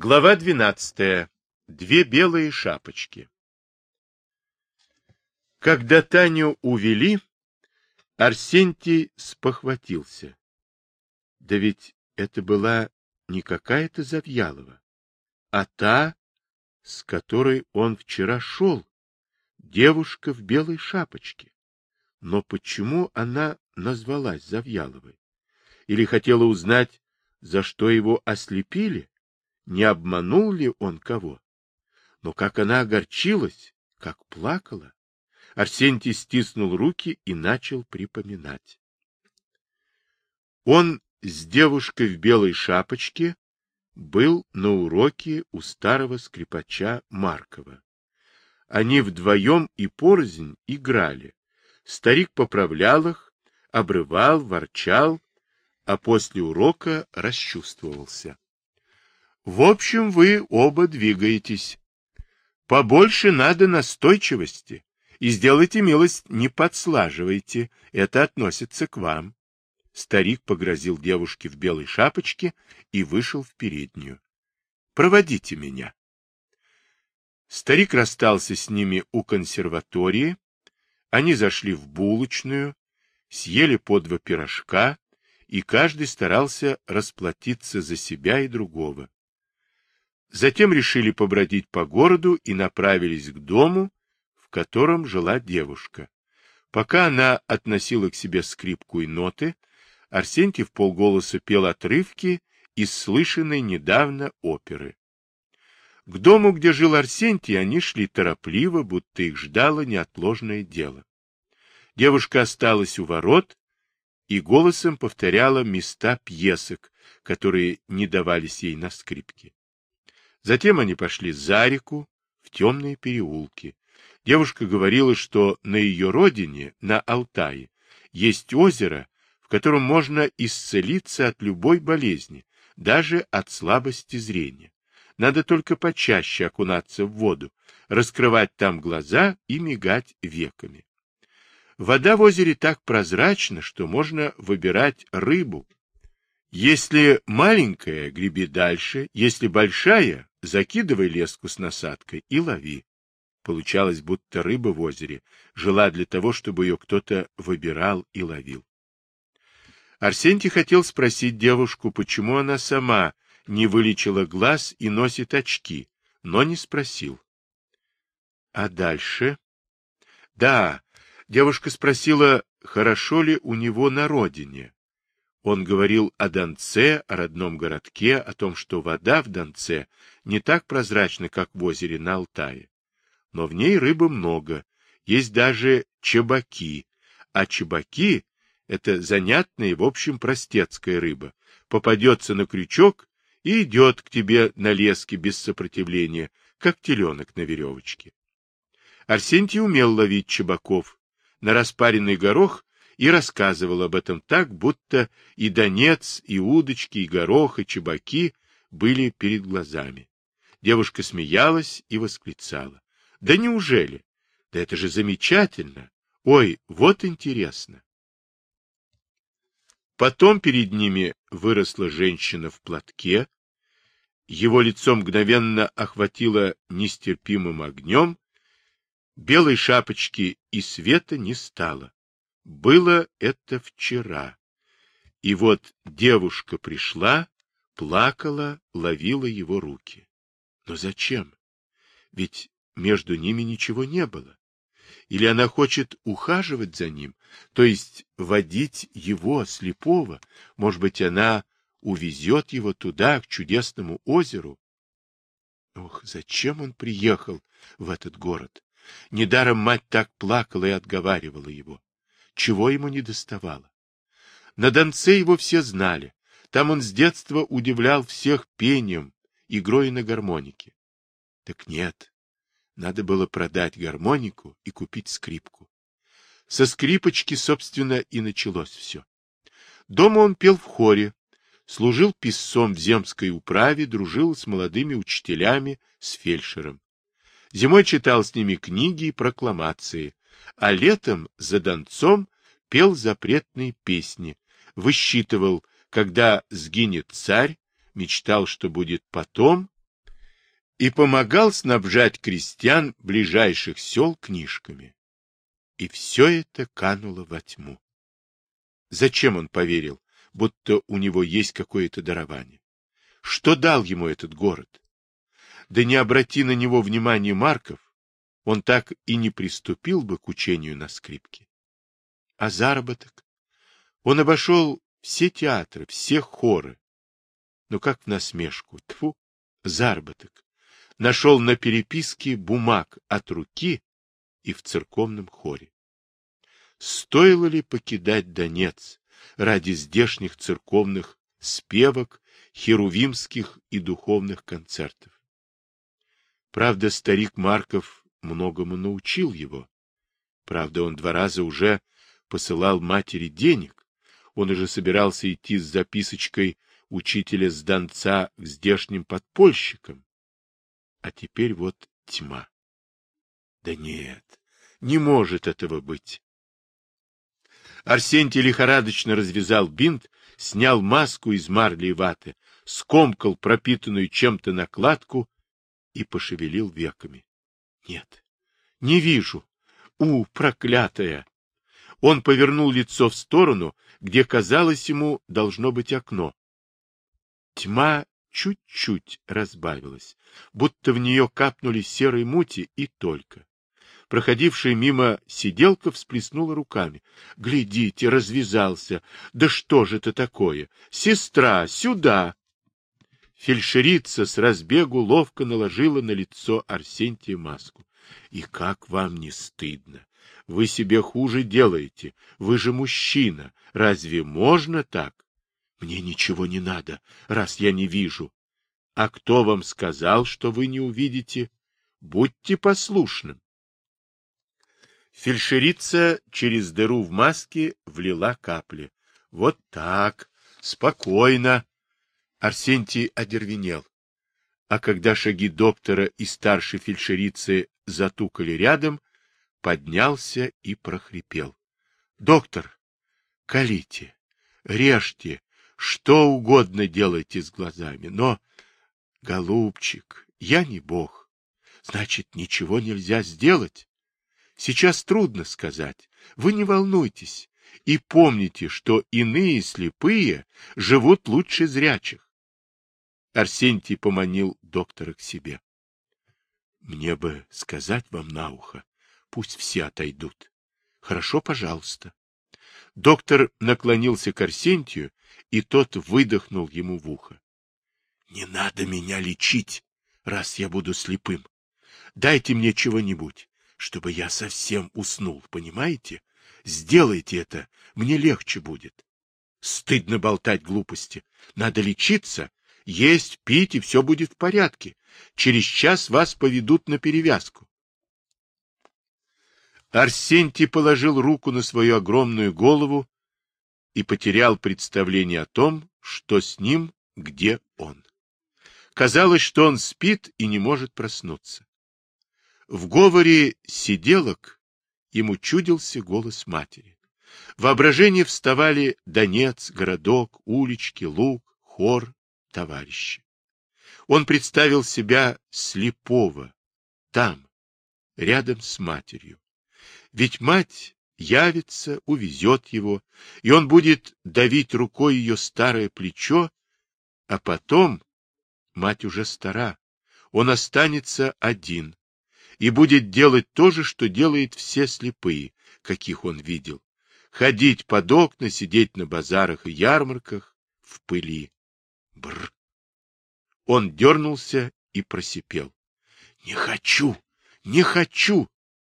Глава двенадцатая. Две белые шапочки. Когда Таню увели, Арсентий спохватился. Да ведь это была не какая-то Завьялова, а та, с которой он вчера шел, девушка в белой шапочке. Но почему она назвалась Завьяловой? Или хотела узнать, за что его ослепили? Не обманул ли он кого? Но как она огорчилась, как плакала! Арсентий стиснул руки и начал припоминать. Он с девушкой в белой шапочке был на уроке у старого скрипача Маркова. Они вдвоем и порознь играли. Старик поправлял их, обрывал, ворчал, а после урока расчувствовался. В общем, вы оба двигаетесь. Побольше надо настойчивости. И сделайте милость, не подслаживайте. Это относится к вам. Старик погрозил девушке в белой шапочке и вышел в переднюю. Проводите меня. Старик расстался с ними у консерватории. Они зашли в булочную, съели по два пирожка, и каждый старался расплатиться за себя и другого. Затем решили побродить по городу и направились к дому, в котором жила девушка. Пока она относила к себе скрипку и ноты, Арсентий в полголоса пел отрывки из слышанной недавно оперы. К дому, где жил Арсентий, они шли торопливо, будто их ждало неотложное дело. Девушка осталась у ворот и голосом повторяла места пьесок, которые не давались ей на скрипке. Затем они пошли за реку, в темные переулки. Девушка говорила, что на ее родине, на Алтае, есть озеро, в котором можно исцелиться от любой болезни, даже от слабости зрения. Надо только почаще окунаться в воду, раскрывать там глаза и мигать веками. Вода в озере так прозрачна, что можно выбирать рыбу. Если маленькая, греби дальше, если большая, закидывай леску с насадкой и лови. Получалось, будто рыба в озере жила для того, чтобы ее кто-то выбирал и ловил. Арсентий хотел спросить девушку, почему она сама не вылечила глаз и носит очки, но не спросил. А дальше? Да, девушка спросила, хорошо ли у него на родине. Он говорил о Донце, о родном городке, о том, что вода в Донце не так прозрачна, как в озере на Алтае. Но в ней рыбы много, есть даже чебаки, а чебаки это занятная, в общем, простецкая рыба. Попадется на крючок и идет к тебе на леске без сопротивления, как теленок на веревочке. Арсентий умел ловить чебаков. На распаренный горох и рассказывал об этом так, будто и донец, и удочки, и горох, и чебаки были перед глазами. Девушка смеялась и восклицала. — Да неужели? Да это же замечательно! Ой, вот интересно! Потом перед ними выросла женщина в платке, его лицо мгновенно охватило нестерпимым огнем, белой шапочки и света не стало. Было это вчера. И вот девушка пришла, плакала, ловила его руки. Но зачем? Ведь между ними ничего не было. Или она хочет ухаживать за ним, то есть водить его, слепого. Может быть, она увезет его туда, к чудесному озеру. Ох, зачем он приехал в этот город? Недаром мать так плакала и отговаривала его. Чего ему не доставало? На Донце его все знали. Там он с детства удивлял всех пением, игрой на гармонике. Так нет, надо было продать гармонику и купить скрипку. Со скрипочки, собственно, и началось все. Дома он пел в хоре, служил писцом в земской управе, дружил с молодыми учителями, с фельдшером. Зимой читал с ними книги и прокламации, а летом за донцом пел запретные песни, высчитывал, когда сгинет царь, мечтал, что будет потом, и помогал снабжать крестьян ближайших сел книжками. И все это кануло во тьму. Зачем он поверил, будто у него есть какое-то дарование? Что дал ему этот город? Да не обрати на него внимание Марков, он так и не приступил бы к учению на скрипке. А заработок? Он обошел все театры, все хоры. Но как в насмешку, тфу, заработок. Нашел на переписке бумаг от руки и в церковном хоре. Стоило ли покидать Донец ради здешних церковных спевок, херувимских и духовных концертов? Правда, старик Марков многому научил его. Правда, он два раза уже посылал матери денег. Он уже собирался идти с записочкой учителя с Донца к здешним подпольщикам. А теперь вот тьма. Да нет, не может этого быть. Арсентий лихорадочно развязал бинт, снял маску из марли и ваты, скомкал пропитанную чем-то накладку и пошевелил веками. Нет, не вижу. У, проклятая! Он повернул лицо в сторону, где, казалось ему, должно быть окно. Тьма чуть-чуть разбавилась, будто в нее капнули серой мути и только. Проходившая мимо сиделка всплеснула руками. — Глядите, развязался. Да что же это такое? Сестра, сюда! Фельдшерица с разбегу ловко наложила на лицо Арсентия маску. — И как вам не стыдно? Вы себе хуже делаете. Вы же мужчина. Разве можно так? Мне ничего не надо, раз я не вижу. А кто вам сказал, что вы не увидите? Будьте послушным. Фельдшерица через дыру в маске влила капли. Вот так, спокойно. Арсентий одервенел. А когда шаги доктора и старшей фельдшерицы затукали рядом, поднялся и прохрипел. — Доктор, колите, режьте, что угодно делайте с глазами, но, голубчик, я не бог. Значит, ничего нельзя сделать? Сейчас трудно сказать. Вы не волнуйтесь и помните, что иные слепые живут лучше зрячих. Арсентий поманил доктора к себе. — Мне бы сказать вам на ухо. Пусть все отойдут. — Хорошо, пожалуйста. Доктор наклонился к Арсентию, и тот выдохнул ему в ухо. — Не надо меня лечить, раз я буду слепым. Дайте мне чего-нибудь, чтобы я совсем уснул, понимаете? Сделайте это, мне легче будет. Стыдно болтать глупости. Надо лечиться, есть, пить, и все будет в порядке. Через час вас поведут на перевязку. Арсентий положил руку на свою огромную голову и потерял представление о том, что с ним, где он. Казалось, что он спит и не может проснуться. В говоре сиделок ему чудился голос матери. Воображение вставали Донец, городок, улички, луг, хор, товарищи. Он представил себя слепого, там, рядом с матерью. Ведь мать явится, увезет его, и он будет давить рукой ее старое плечо, а потом, мать уже стара, он останется один и будет делать то же, что делает все слепые, каких он видел, ходить под окна, сидеть на базарах и ярмарках в пыли. Бр. Он дернулся и просипел. — Не хочу, не хочу.